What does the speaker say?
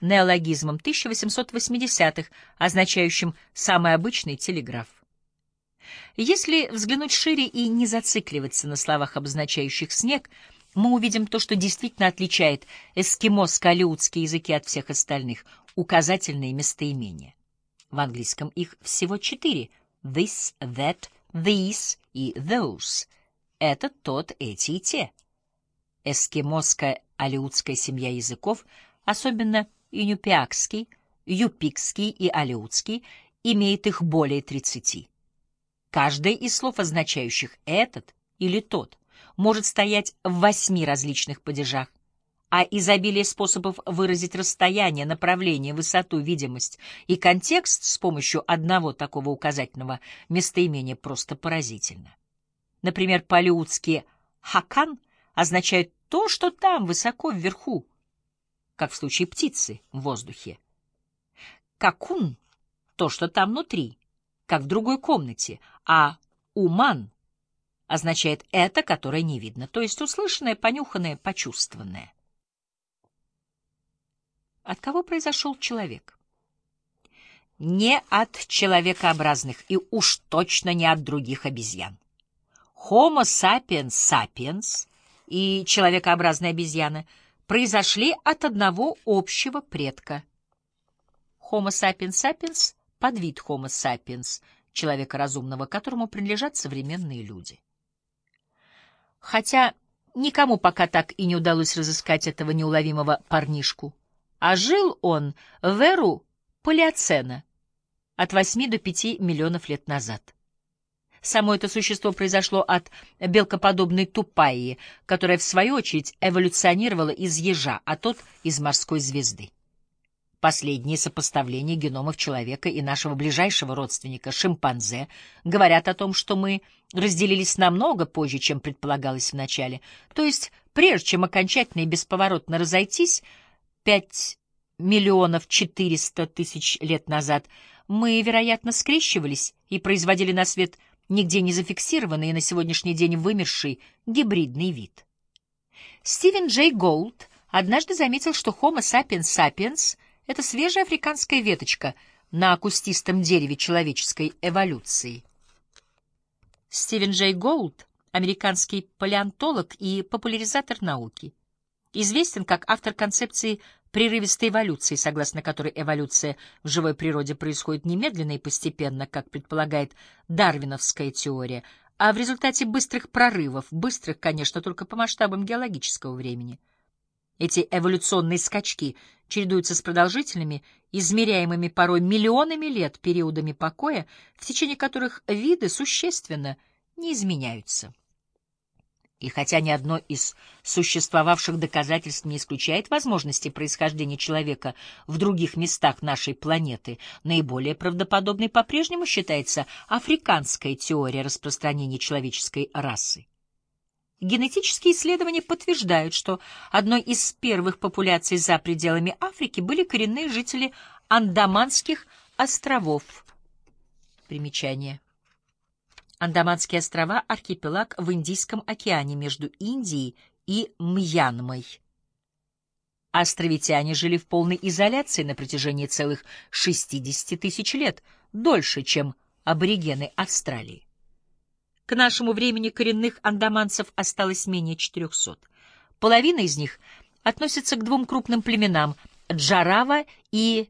неологизмом 1880-х, означающим «самый обычный телеграф». Если взглянуть шире и не зацикливаться на словах, обозначающих снег, мы увидим то, что действительно отличает эскимоско-алеутские языки от всех остальных — указательные местоимения. В английском их всего четыре — this, that, these и those. Это тот, эти и те. Эскимоско-алеутская семья языков, особенно инюпиакский, юпикский и алеутский, имеет их более тридцати. Каждое из слов, означающих «этот» или «тот», может стоять в восьми различных падежах, а изобилие способов выразить расстояние, направление, высоту, видимость и контекст с помощью одного такого указательного местоимения просто поразительно. Например, по-леутски «хакан» означает то, что там, высоко вверху, как в случае птицы в воздухе. «Какун» — то, что там внутри, как в другой комнате, а «уман» означает «это, которое не видно», то есть услышанное, понюханное, почувствованное. От кого произошел человек? Не от человекообразных и уж точно не от других обезьян. Homo sapiens sapiens и человекообразная обезьяна произошли от одного общего предка. Homo sapiens sapiens — подвид Homo sapiens, человека разумного, которому принадлежат современные люди. Хотя никому пока так и не удалось разыскать этого неуловимого парнишку. А жил он в эру палеоцена, от 8 до 5 миллионов лет назад. Само это существо произошло от белкоподобной тупаи, которая, в свою очередь, эволюционировала из ежа, а тот — из морской звезды. Последние сопоставления геномов человека и нашего ближайшего родственника, шимпанзе, говорят о том, что мы разделились намного позже, чем предполагалось вначале. То есть, прежде чем окончательно и бесповоротно разойтись, пять миллионов четыреста тысяч лет назад, мы, вероятно, скрещивались и производили на свет нигде не зафиксированный и на сегодняшний день вымерший гибридный вид. Стивен Джей Гулд однажды заметил, что Homo sapiens sapiens — это свежая африканская веточка на кустистом дереве человеческой эволюции. Стивен Джей Гулд — американский палеонтолог и популяризатор науки. Известен как автор концепции прерывистой эволюции, согласно которой эволюция в живой природе происходит немедленно и постепенно, как предполагает дарвиновская теория, а в результате быстрых прорывов, быстрых, конечно, только по масштабам геологического времени. Эти эволюционные скачки чередуются с продолжительными, измеряемыми порой миллионами лет периодами покоя, в течение которых виды существенно не изменяются. И хотя ни одно из существовавших доказательств не исключает возможности происхождения человека в других местах нашей планеты, наиболее правдоподобной по-прежнему считается африканская теория распространения человеческой расы. Генетические исследования подтверждают, что одной из первых популяций за пределами Африки были коренные жители Андаманских островов. Примечание. Андаманские острова — архипелаг в Индийском океане между Индией и Мьянмой. Островитяне жили в полной изоляции на протяжении целых 60 тысяч лет, дольше, чем аборигены Австралии. К нашему времени коренных андаманцев осталось менее 400. Половина из них относится к двум крупным племенам — Джарава и